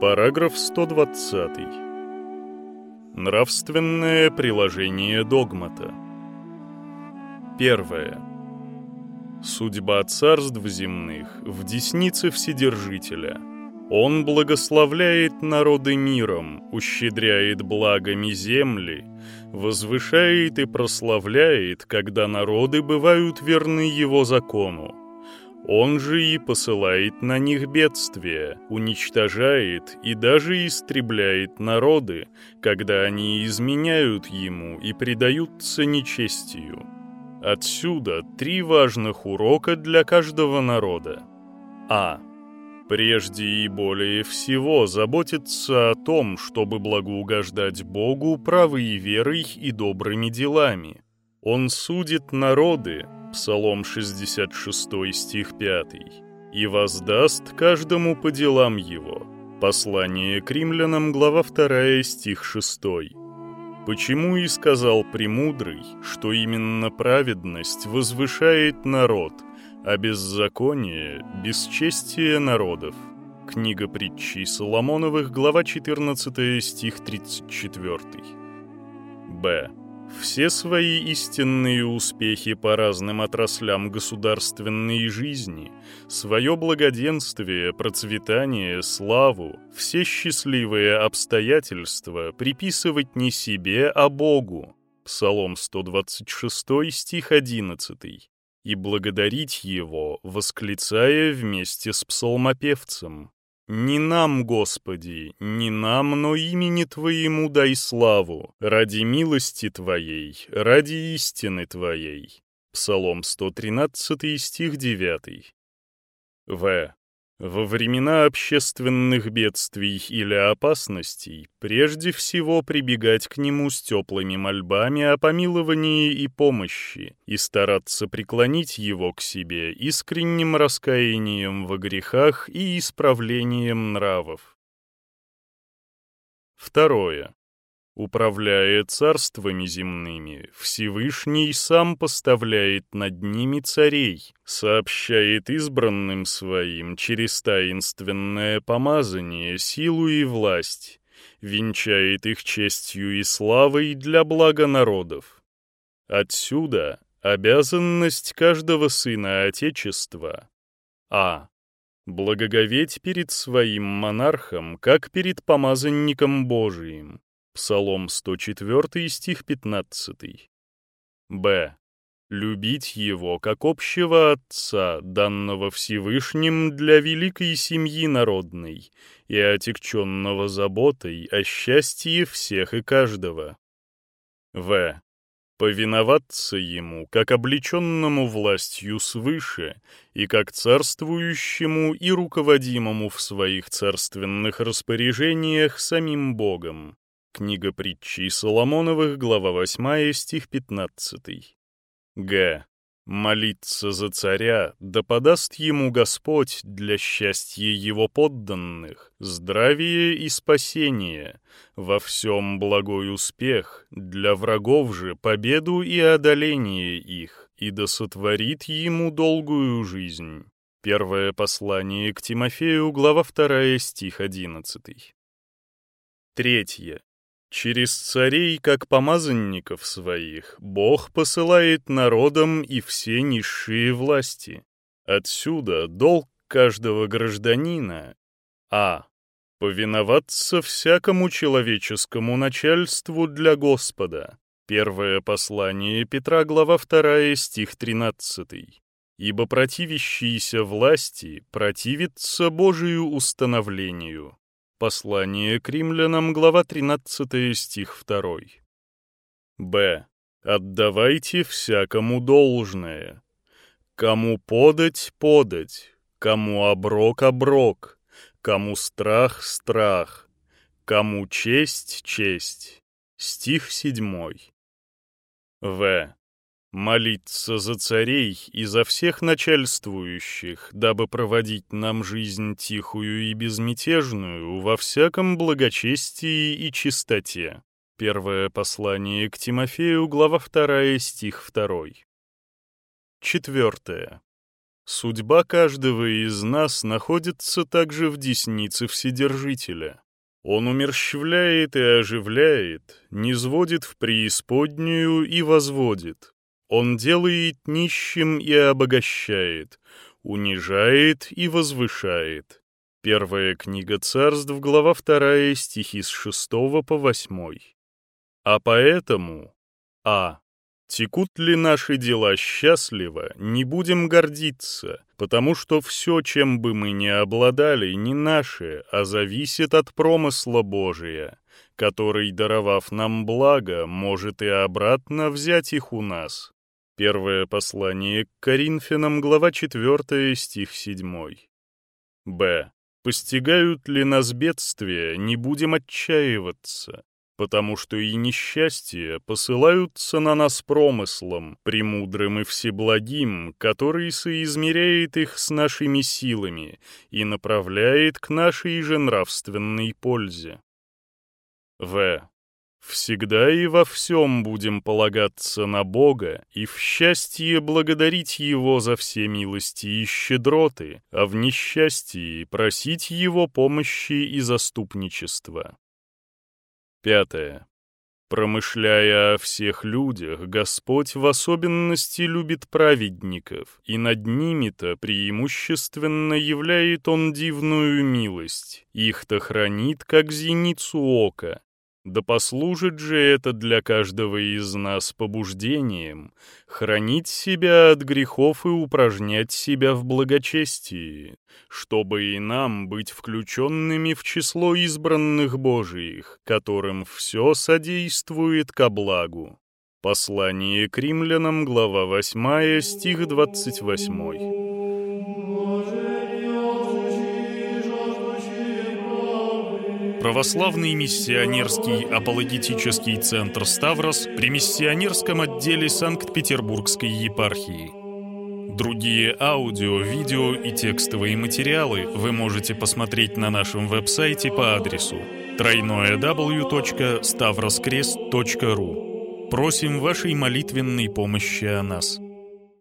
Параграф 120. Нравственное приложение догмата. Первое. Судьба царств земных в деснице Вседержителя. Он благословляет народы миром, ущедряет благами земли, возвышает и прославляет, когда народы бывают верны его закону он же и посылает на них бедствия, уничтожает и даже истребляет народы, когда они изменяют ему и предаются нечестию. Отсюда три важных урока для каждого народа. А. Прежде и более всего заботиться о том, чтобы благоугождать Богу правой верой и добрыми делами. Он судит народы, Псалом 66 стих 5. «И воздаст каждому по делам его». Послание к римлянам, глава 2, стих 6. Почему и сказал Премудрый, что именно праведность возвышает народ, а беззаконие — бесчестие народов? Книга притчей Соломоновых, глава 14, стих 34. Б. Все свои истинные успехи по разным отраслям государственной жизни, свое благоденствие, процветание, славу, все счастливые обстоятельства приписывать не себе, а Богу. Псалом 126, стих 11. И благодарить Его, восклицая вместе с псалмопевцем. «Не нам, Господи, не нам, но имени Твоему дай славу, ради милости Твоей, ради истины Твоей». Псалом 113, стих 9. В. Во времена общественных бедствий или опасностей прежде всего прибегать к нему с теплыми мольбами о помиловании и помощи и стараться преклонить его к себе искренним раскаянием во грехах и исправлением нравов. Второе. Управляя царствами земными, Всевышний сам поставляет над ними царей, сообщает избранным своим через таинственное помазание силу и власть, венчает их честью и славой для блага народов. Отсюда обязанность каждого сына Отечества а. Благоговеть перед своим монархом, как перед помазанником Божиим, Псалом 104, стих 15. Б. Любить его как общего Отца, данного Всевышним для великой семьи народной и отягченного заботой о счастье всех и каждого. В повиноваться ему, как облеченному властью свыше, и как царствующему и руководимому в своих царственных распоряжениях самим Богом. Книга притчей Соломоновых, глава 8, стих 15. Г. Молиться за царя, да подаст ему Господь для счастья его подданных, здравие и спасение, во всем благой успех, для врагов же победу и одоление их, и да сотворит ему долгую жизнь. Первое послание к Тимофею, глава 2, стих 11. Третье. Через царей, как помазанников своих, Бог посылает народам и все низшие власти. Отсюда долг каждого гражданина а. Повиноваться всякому человеческому начальству для Господа. Первое послание Петра, глава 2, стих 13. Ибо противящиеся власти противится Божию установлению. Послание к римлянам, глава 13, стих 2. Б. Отдавайте всякому должное. Кому подать — подать, кому оброк — оброк, кому страх — страх, кому честь — честь. Стих 7. В молиться за царей и за всех начальствующих, дабы проводить нам жизнь тихую и безмятежную во всяком благочестии и чистоте. Первое послание к Тимофею, глава 2, стих 2. Четвертое. Судьба каждого из нас находится также в деснице Вседержителя. Он умерщвляет и оживляет, низводит в преисподнюю и возводит. Он делает нищим и обогащает, унижает и возвышает. Первая книга царств, глава 2, стихи с 6 по 8. А поэтому, а. Текут ли наши дела счастливо, не будем гордиться, потому что все, чем бы мы ни обладали, не наше, а зависит от промысла Божия, который, даровав нам благо, может и обратно взять их у нас. Первое послание к Коринфянам, глава 4, стих 7. Б. Постигают ли нас бедствия, не будем отчаиваться потому что и несчастья посылаются на нас промыслом, премудрым и всеблагим, который соизмеряет их с нашими силами и направляет к нашей же нравственной пользе. В. Всегда и во всем будем полагаться на Бога и в счастье благодарить Его за все милости и щедроты, а в несчастье просить Его помощи и заступничества. Пятое. Промышляя о всех людях, Господь в особенности любит праведников, и над ними-то преимущественно являет Он дивную милость, их-то хранит, как зеницу ока, да послужит же это для каждого из нас побуждением хранить себя от грехов и упражнять себя в благочестии, чтобы и нам быть включенными в число избранных Божиих, которым все содействует ко благу. Послание к римлянам, глава 8, стих 28. Православный миссионерский апологетический центр «Ставрос» при миссионерском отделе Санкт-Петербургской епархии. Другие аудио, видео и текстовые материалы вы можете посмотреть на нашем веб-сайте по адресу www.stavroskrest.ru Просим вашей молитвенной помощи о нас –